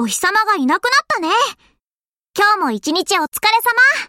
お日様がいなくなったね。今日も一日お疲れ様。